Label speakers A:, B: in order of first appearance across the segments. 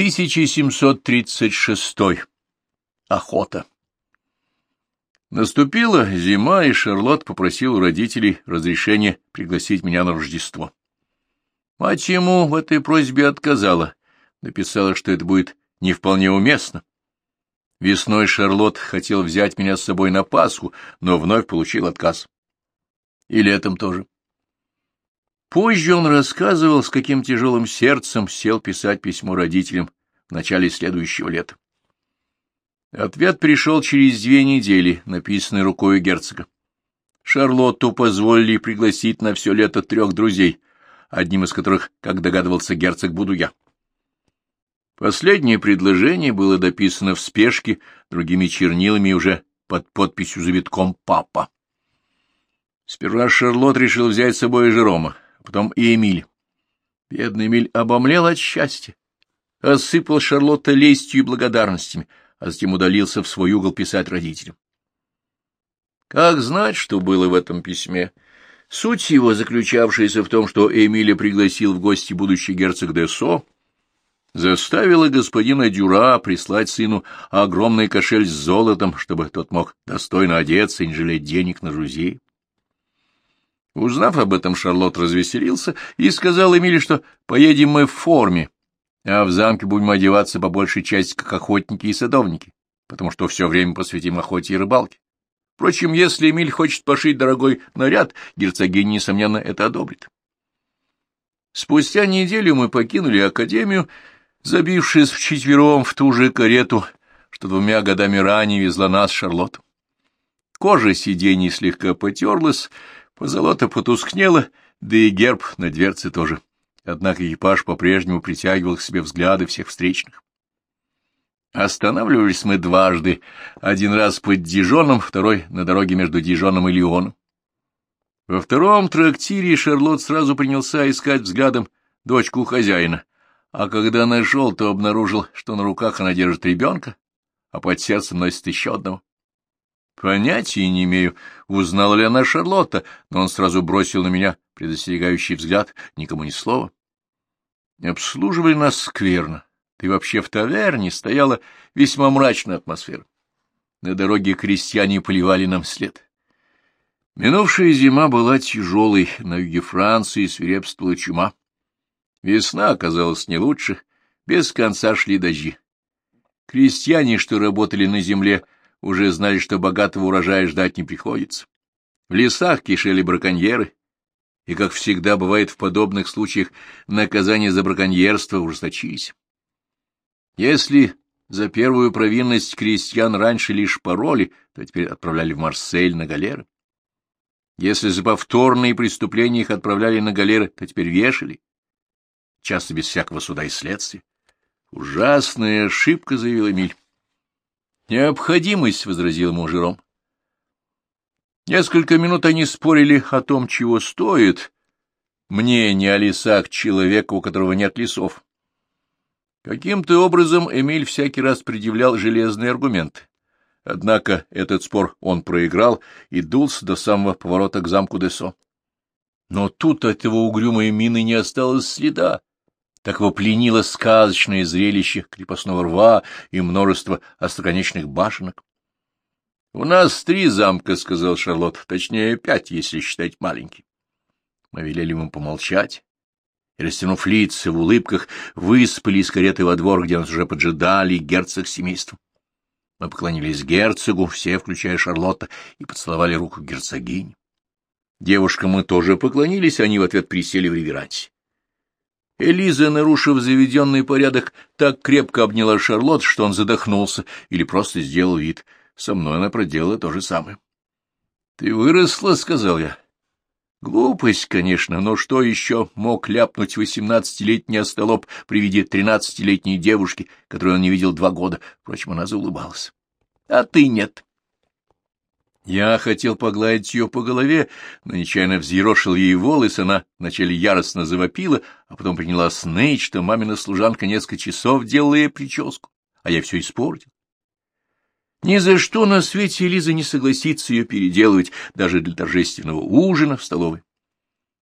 A: 1736. Охота. Наступила зима, и Шарлотт попросил у родителей разрешения пригласить меня на Рождество. Мать ему в этой просьбе отказала, написала, что это будет не вполне уместно. Весной Шарлотт хотел взять меня с собой на Пасху, но вновь получил отказ. И летом тоже. Позже он рассказывал, с каким тяжелым сердцем сел писать письмо родителям в начале следующего лета. Ответ пришел через две недели, написанный рукой герцога. Шарлотту позволили пригласить на все лето трех друзей, одним из которых, как догадывался герцог, буду я. Последнее предложение было дописано в спешке другими чернилами уже под подписью завитком «Папа». Сперва Шарлот решил взять с собой Жерома, потом и Эмиль. Бедный Эмиль обомлел от счастья, осыпал Шарлотта лестью и благодарностями, а затем удалился в свой угол писать родителям. Как знать, что было в этом письме? Суть его, заключавшаяся в том, что Эмиля пригласил в гости будущий герцог Десо, заставила господина Дюра прислать сыну огромный кошель с золотом, чтобы тот мог достойно одеться и не жалеть денег на друзей. Узнав об этом, Шарлотт развеселился и сказал Эмиле, что поедем мы в форме, а в замке будем одеваться по большей части как охотники и садовники, потому что все время посвятим охоте и рыбалке. Впрочем, если Эмиль хочет пошить дорогой наряд, герцогиня, несомненно, это одобрит. Спустя неделю мы покинули академию, забившись вчетвером в ту же карету, что двумя годами ранее везла нас Шарлотт. Кожа сидений слегка потерлась, Позолота потускнела, да и герб на дверце тоже. Однако экипаж по-прежнему притягивал к себе взгляды всех встречных. Останавливались мы дважды, один раз под Дижоном, второй на дороге между Дижоном и Лионом. Во втором трактире Шарлот сразу принялся искать взглядом дочку хозяина, а когда нашел, то обнаружил, что на руках она держит ребенка, а под сердцем носит еще одного. Понятия не имею, узнала ли она Шарлотта, но он сразу бросил на меня предостерегающий взгляд, никому ни слова. Обслуживали нас скверно, и вообще в таверне стояла весьма мрачная атмосфера. На дороге крестьяне поливали нам след. Минувшая зима была тяжелой, на юге Франции свирепствовала чума. Весна оказалась не лучше, без конца шли дожди. Крестьяне, что работали на земле, — уже знали, что богатого урожая ждать не приходится. В лесах кишели браконьеры, и, как всегда бывает в подобных случаях, наказания за браконьерство ужесточились. Если за первую провинность крестьян раньше лишь пароли, то теперь отправляли в Марсель на галеры. Если за повторные преступления их отправляли на галеры, то теперь вешали, часто без всякого суда и следствия. Ужасная ошибка, — заявил Эмиль. Необходимость, — возразил ему Жером. Несколько минут они спорили о том, чего стоит мнение о лесах человека, у которого нет лесов. Каким-то образом Эмиль всякий раз предъявлял железные аргументы. Однако этот спор он проиграл и дулся до самого поворота к замку Десо. Но тут от его угрюмой мины не осталось следа. Так его пленило сказочное зрелище крепостного рва и множество остроконечных башенок. — У нас три замка, — сказал Шарлотт, — точнее пять, если считать маленький. Мы велели ему помолчать, и, растянув лица в улыбках, выспали из кареты во двор, где нас уже поджидали герцог с. Мы поклонились герцогу, все, включая Шарлотта, и поцеловали руку герцогини. Девушкам мы тоже поклонились, они в ответ присели в реверансе. Элиза, нарушив заведенный порядок, так крепко обняла Шарлотт, что он задохнулся или просто сделал вид. Со мной она проделала то же самое. — Ты выросла, — сказал я. Глупость, конечно, но что еще мог ляпнуть восемнадцатилетний остолоп при виде тринадцатилетней девушки, которую он не видел два года? Впрочем, она заулыбалась. — А ты нет. Я хотел погладить ее по голове, но нечаянно взъерошил ей волосы, она вначале яростно завопила, а потом приняла сныть, что мамина служанка несколько часов делала ей прическу, а я все испортил. Ни за что на свете Лиза не согласится ее переделывать даже для торжественного ужина в столовой.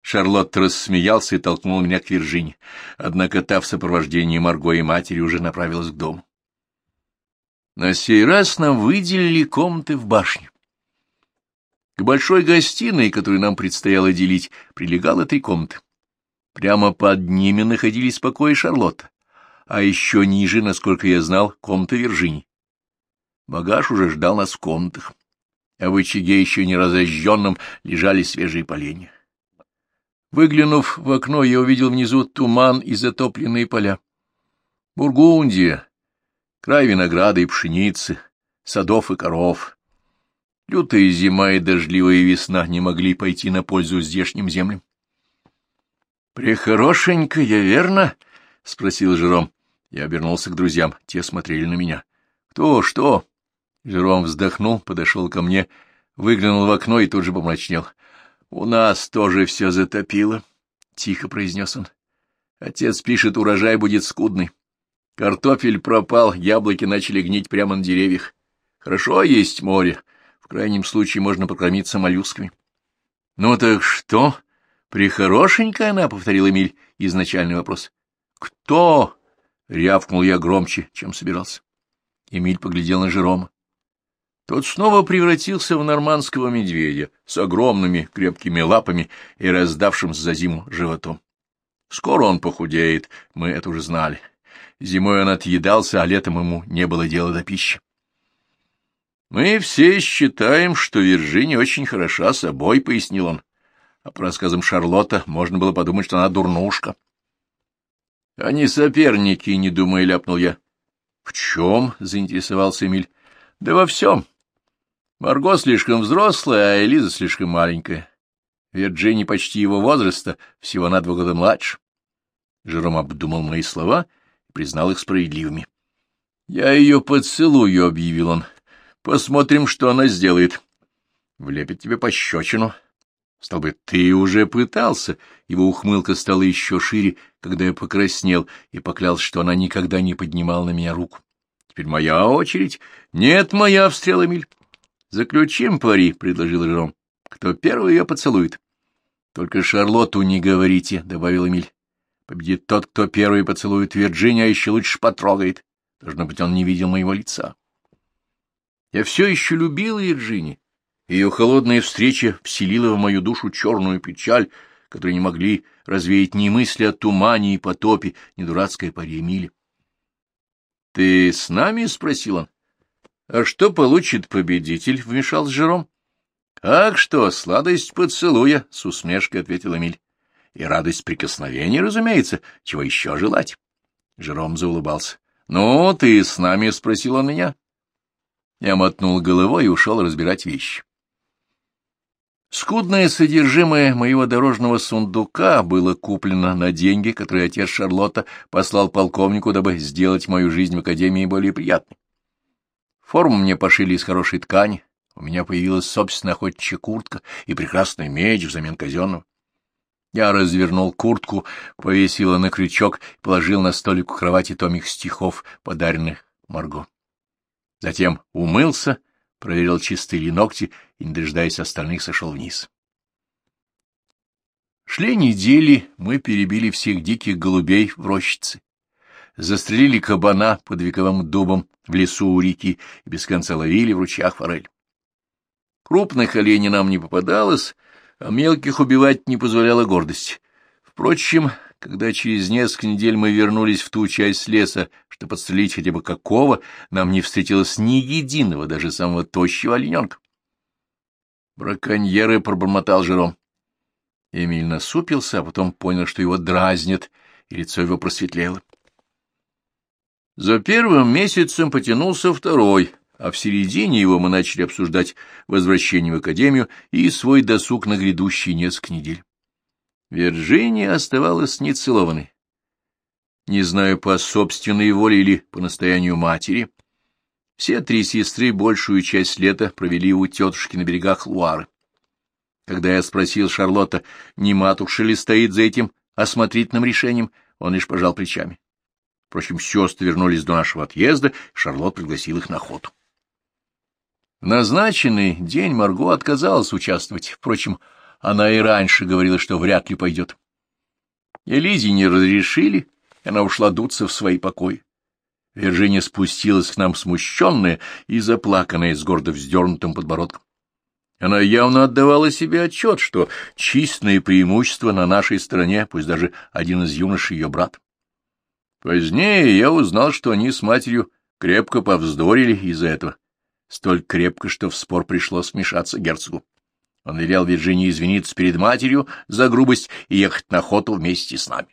A: Шарлотта рассмеялся и толкнул меня к Виржине, однако та в сопровождении Марго и матери уже направилась к дому. На сей раз нам выделили комнаты в башне. К большой гостиной, которую нам предстояло делить, прилегало три комнаты. Прямо под ними находились покои Шарлотта, а еще ниже, насколько я знал, комната Виржини. Багаж уже ждал нас в комнатах, а в очаге еще не разожженном лежали свежие поленья. Выглянув в окно, я увидел внизу туман и затопленные поля. Бургундия, край винограда и пшеницы, садов и коров. Лютая зима и дождливая весна не могли пойти на пользу здешним землям. — Прехорошенькая, верно? — спросил Жером. Я обернулся к друзьям. Те смотрели на меня. — Кто? Что? Жером вздохнул, подошел ко мне, выглянул в окно и тут же помрачнел. — У нас тоже все затопило, — тихо произнес он. — Отец пишет, урожай будет скудный. Картофель пропал, яблоки начали гнить прямо на деревьях. Хорошо есть море, крайнем случае можно покормиться моллюсками. — Ну так что? Прихорошенькая она, — повторил Эмиль изначальный вопрос. — Кто? — рявкнул я громче, чем собирался. Эмиль поглядел на Жерома. Тот снова превратился в нормандского медведя с огромными крепкими лапами и раздавшимся за зиму животом. Скоро он похудеет, мы это уже знали. Зимой он отъедался, а летом ему не было дела до пищи. «Мы все считаем, что Вирджиния очень хороша собой», — пояснил он. А по рассказам Шарлотта можно было подумать, что она дурнушка. «Они соперники», — не думая, ляпнул я. «В чем?» — заинтересовался Эмиль. «Да во всем. Марго слишком взрослая, а Элиза слишком маленькая. Вирджини почти его возраста, всего на два года младше». Жером обдумал мои слова и признал их справедливыми. «Я ее поцелую», — объявил он. Посмотрим, что она сделает. Влепит тебе пощечину. Стал бы, ты уже пытался. Его ухмылка стала еще шире, когда я покраснел и поклялся, что она никогда не поднимала на меня руку. Теперь моя очередь. Нет, моя, — встрел Эмиль. Заключим пари, — предложил Жером. Кто первый ее поцелует? Только Шарлотту не говорите, — добавил Эмиль. Победит тот, кто первый поцелует Вирджиния, а еще лучше потрогает. Должно быть, он не видел моего лица. Я все еще любила Вирджини. Ее холодная встреча вселила в мою душу черную печаль, которую не могли развеять ни мысли о тумане и потопе, ни дурацкая паре Эмили. — Ты с нами? — спросил он. — А что получит победитель? — вмешался Жером. — Ах что, сладость поцелуя, — с усмешкой ответил Эмиль. — И радость прикосновения, разумеется. Чего еще желать? Жером заулыбался. — Ну, ты с нами? — спросил он меня. Я мотнул головой и ушел разбирать вещи. Скудное содержимое моего дорожного сундука было куплено на деньги, которые отец Шарлотта послал полковнику, дабы сделать мою жизнь в академии более приятной. Форму мне пошили из хорошей ткани, у меня появилась собственная охотничья куртка и прекрасный меч взамен казенного. Я развернул куртку, повесила на крючок и положил на столик у кровати томик стихов, подаренных Марго. Затем умылся, проверил, чистые ли ногти, и, не дожидаясь остальных, сошел вниз. Шли недели, мы перебили всех диких голубей в рощице, застрелили кабана под вековым дубом в лесу у реки и без конца ловили в ручьях форель. Крупных оленей нам не попадалось, а мелких убивать не позволяла гордость. Впрочем, когда через несколько недель мы вернулись в ту часть леса, чтобы подстрелить хотя бы какого, нам не встретилось ни единого, даже самого тощего олененка. Браконьеры пробормотал Жером. Эмиль насупился, а потом понял, что его дразнят, и лицо его просветлело. За первым месяцем потянулся второй, а в середине его мы начали обсуждать возвращение в академию и свой досуг на грядущие несколько недель. Вирджиния оставалась нецелованной. Не знаю, по собственной воле или по настоянию матери, все три сестры большую часть лета провели у тетушки на берегах Луары. Когда я спросил Шарлотта, не матушка ли стоит за этим осмотрительным решением, он лишь пожал плечами. Впрочем, сестры вернулись до нашего отъезда, Шарлот пригласил их на охоту. В назначенный день Марго отказалась участвовать. Впрочем, Она и раньше говорила, что вряд ли пойдет. Элизе не разрешили, она ушла дуться в свои покои. Виржиния спустилась к нам смущенная и заплаканная с гордо вздернутым подбородком. Она явно отдавала себе отчет, что численное преимущество на нашей стороне, пусть даже один из юношей ее брат. Позднее я узнал, что они с матерью крепко повздорили из-за этого. Столь крепко, что в спор пришлось вмешаться герцогу. Он велел Вирджинии извиниться перед матерью за грубость и ехать на охоту вместе с нами.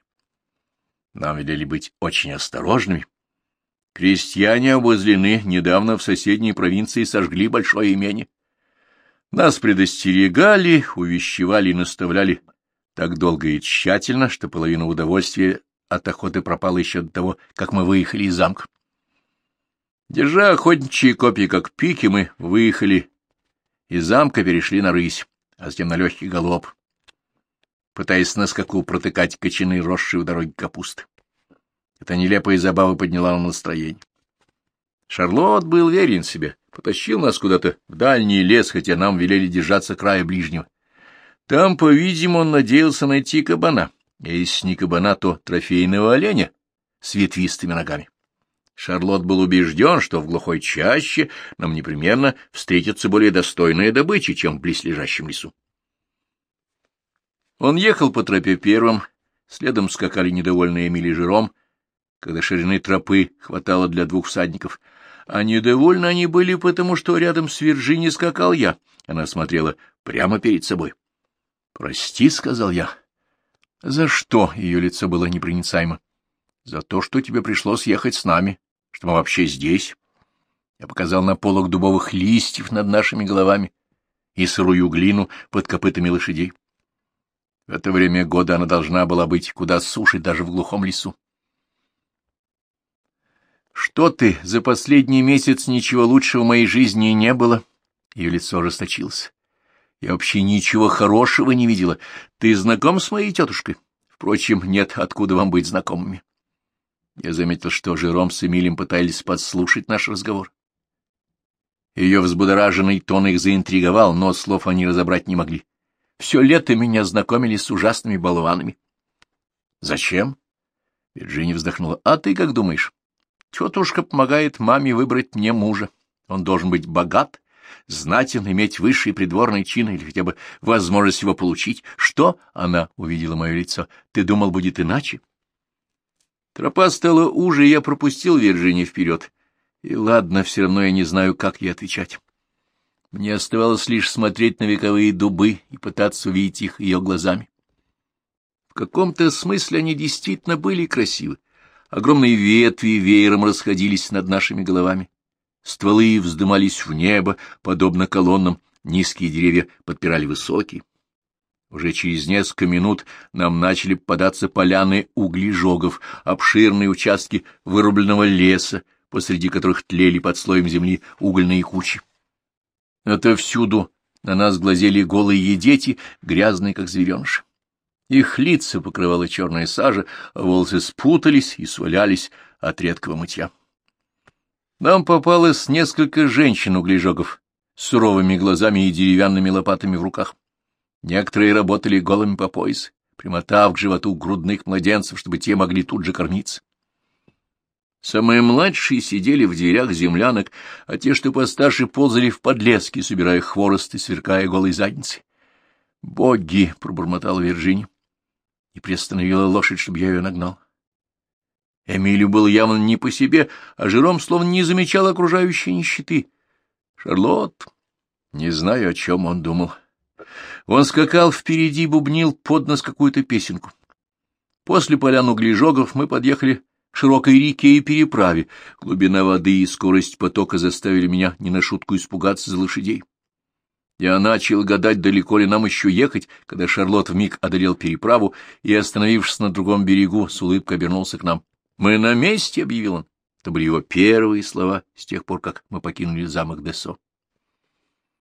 A: Нам велели быть очень осторожными. Крестьяне обозлены, недавно в соседней провинции сожгли большое имение. Нас предостерегали, увещевали и наставляли так долго и тщательно, что половина удовольствия от охоты пропала еще до того, как мы выехали из замка. Держа охотничьи копья как пики, мы выехали из замка, перешли на рысь, а затем на легкий галоп, пытаясь на скаку протыкать кочаны, росшие у дороги капусты. Эта нелепая забава подняла нам настроение. Шарлот был верен себе, потащил нас куда-то в дальний лес, хотя нам велели держаться края ближнего. Там, по-видимому, он надеялся найти кабана, а если не кабана, то трофейного оленя с ветвистыми ногами. Шарлот был убежден, что в глухой чаще нам непременно встретится более достойная добыча, чем в близлежащем лесу. Он ехал по тропе первым, следом скакали недовольные Эмили Жером, когда ширины тропы хватало для двух всадников, а недовольны они были потому, что рядом с Вирджини скакал я. Она смотрела прямо перед собой. — Прости, — сказал я. — За что? — ее лицо было непроницаемо. — За то, что тебе пришлось ехать с нами, что мы вообще здесь. Я показал на полок дубовых листьев над нашими головами и сырую глину под копытами лошадей. В это время года она должна была быть куда суше даже в глухом лесу. Что ты, за последний месяц ничего лучшего в моей жизни не было? Ее лицо расточилось. Я вообще ничего хорошего не видела. Ты знаком с моей тетушкой? Впрочем, нет, откуда вам быть знакомыми. Я заметил, что Жером с Эмилем пытались подслушать наш разговор. Ее взбудораженный тон их заинтриговал, но слов они разобрать не могли. Все лето меня знакомили с ужасными болванами. — Зачем? — Вирджиния вздохнула. — А ты как думаешь? Тетушка помогает маме выбрать мне мужа. Он должен быть богат, знатен, иметь высший придворный чин или хотя бы возможность его получить. Что? Она увидела мое лицо. Ты думал, будет иначе? Тропа стала уже, и я пропустил Вирджинию вперед. И ладно, все равно я не знаю, как ей отвечать. Мне оставалось лишь смотреть на вековые дубы и пытаться увидеть их ее глазами. В каком-то смысле они действительно были красивы. Огромные ветви веером расходились над нашими головами. Стволы вздымались в небо, подобно колоннам, низкие деревья подпирали высокие. Уже через несколько минут нам начали попадаться поляны углежогов, обширные участки вырубленного леса, посреди которых тлели под слоем земли угольные кучи. Отовсюду на нас глазели голые дети, грязные, как звереныши. Их лица покрывала черная сажа, а волосы спутались и свалялись от редкого мытья. Нам попалось несколько женщин-углежогов с суровыми глазами и деревянными лопатами в руках. Некоторые работали голыми по пояс, примотав к животу грудных младенцев, чтобы те могли тут же кормиться. Самые младшие сидели в дверях землянок, а те, что постарше, ползали в подлески, собирая хворост и сверкая голой задницей. «Боги!» — пробормотала Вирджиния и приостановила лошадь, чтобы я ее нагнал. Эмилию было явно не по себе, а Жером словно не замечал окружающей нищеты. Шарлотт, не знаю, о чем он думал. Он скакал впереди, бубнил под нос какую-то песенку. После полян углежогов мы подъехали к широкой реке и переправе. Глубина воды и скорость потока заставили меня не на шутку испугаться за лошадей. Я начал гадать, далеко ли нам еще ехать, когда Шарлот вмиг одолел переправу и, остановившись на другом берегу, с улыбкой обернулся к нам. «Мы на месте», — объявил он. Это были его первые слова с тех пор, как мы покинули замок Десо.